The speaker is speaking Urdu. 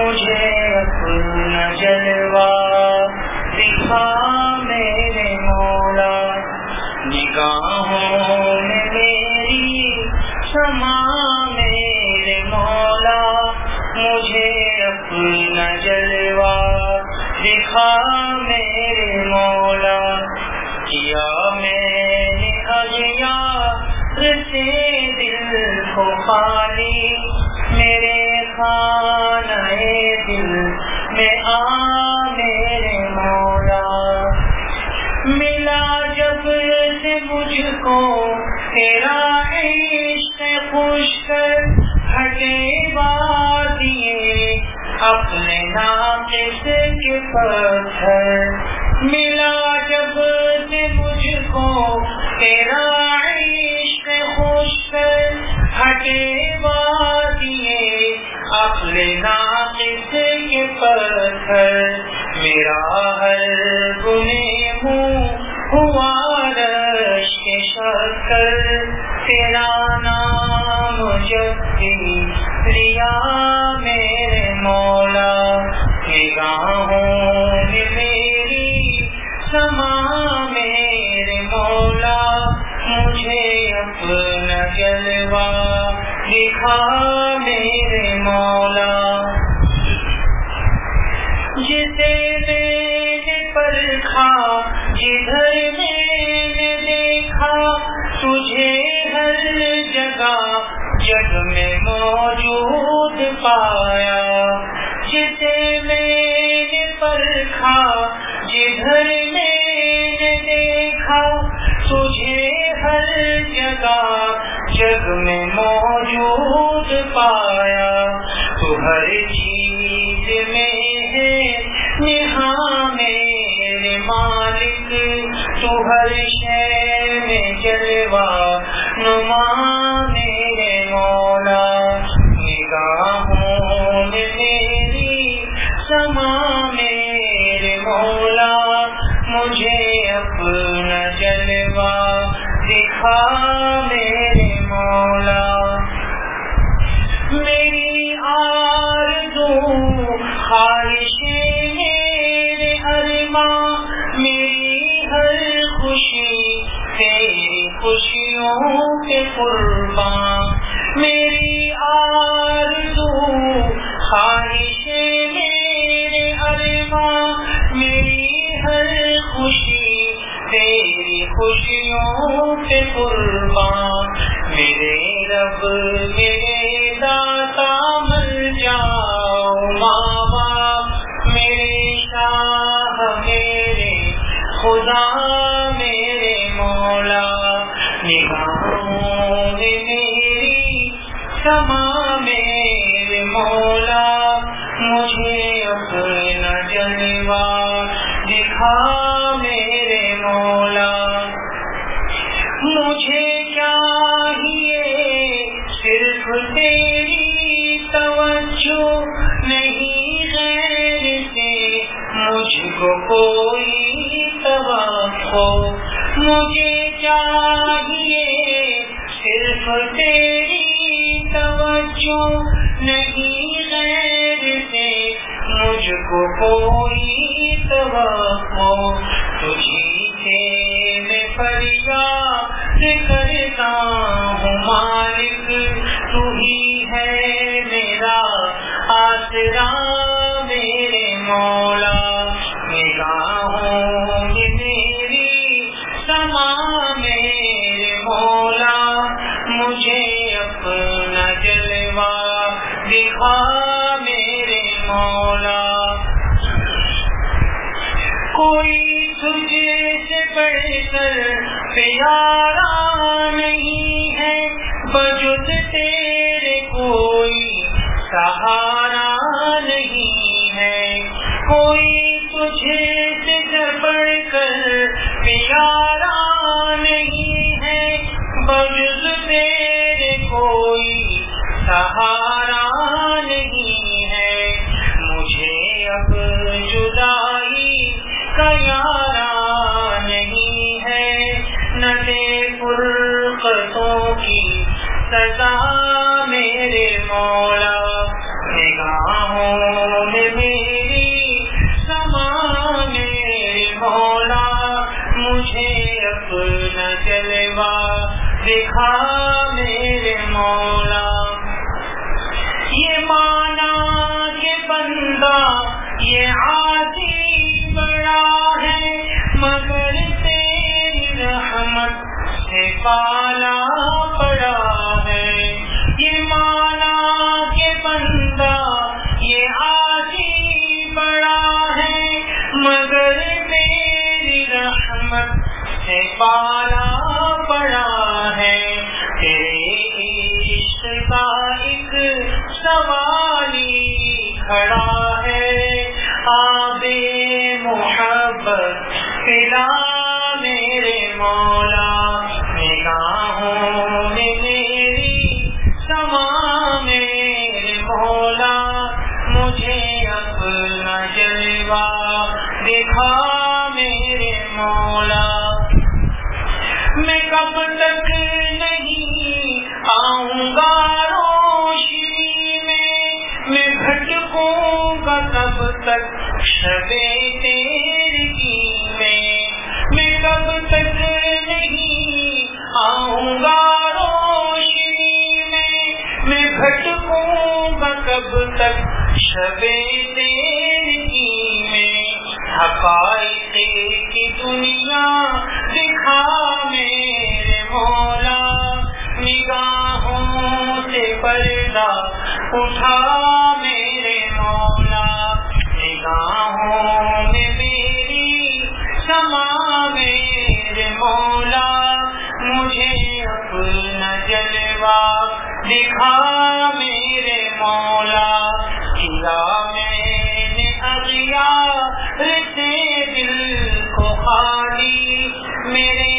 مجھے اپنا جلوا دکھا میرے مولا، نگاہوں میں میری سما میرے مولا، مجھے اپنا جلوا دکھا میرے مولا، کیا میں نے اجیا سے دل کو خالی، میرے خانہ عشق خوش کر ہٹے وادیے، اپنے ناقص کے پتھر ملا جب سے مجھ کو تیرا عشق خوش کر ہٹے وادیے، اپنے ناقص کے پتھر میرا ہر گنے منہ ہوا رش کے شکر تیرا نام جب میرے مولا نگاہوں میں میری سما میرے مولا مجھے اپنا جلوا دکھا میرے مولا جسے میں نے پرکھا جدھر میں جگ میں موجود پایا، جسے میں نے پرکھا، جدھر میں نے دیکھا، تجھے ہر جگہ جگ میں موجود پایا۔ تو ہر چیز میں ہے نہا میرے مالک، تو ہر اپنا جلوا دکھا میرے مولا۔ میری آرزو خواہش میرے ارماں میری ہر خوشی، تیری خوشیوں کے قربان میری آرزو خواہش خوشیوں کے قربان، میرے رب، میرے داتا مل جاؤ ماں باپ میرے شاہ، میرے خدا، میرے مولا، نگاہوں میں میری سما میرے مولا، مجھے اپنا جلوا دکھا، میرے مولا مجھے چاہیے، صرف تیری توجہ نہیں، غیر سے مجھ کو کوئی توقع. مجھے چاہیے، صرف تیری توجہ نہیں، غیر سے مجھ کو کوئی توقع. تجھی میرے مولا، نگاہوں میں میری سما میرے مولا، مجھے اپنا جلوا دکھا میرے مولا۔ کوئی تجھے سے بڑھ کر پیارا نہیں ہے بجد تیرے کوئی سہارا دکھا میرے مولا۔ یہ مانا کہ بندہ یہ آدھی بڑا ہے، مگر تیری رحمت سے پالا پڑا ہے۔ یہ مانا کہ بندہ یہ آدھی بڑا ہے، مگر تیری رحمت سے پالا سوالی کھڑا ہے۔ آب محبت پلا میرے مولا نگاہوں گا کب تک شبے تیرگی میں حقائق کی دنیا دکھا میرے مولا، نگاہوں سے پردہ اٹھا میرے مولا۔ نگاہوں میں میری سما میرے مولا، مجھے اپنا جلوہ دکھا میرے مولا کیا میں نے دل کو خالی میرے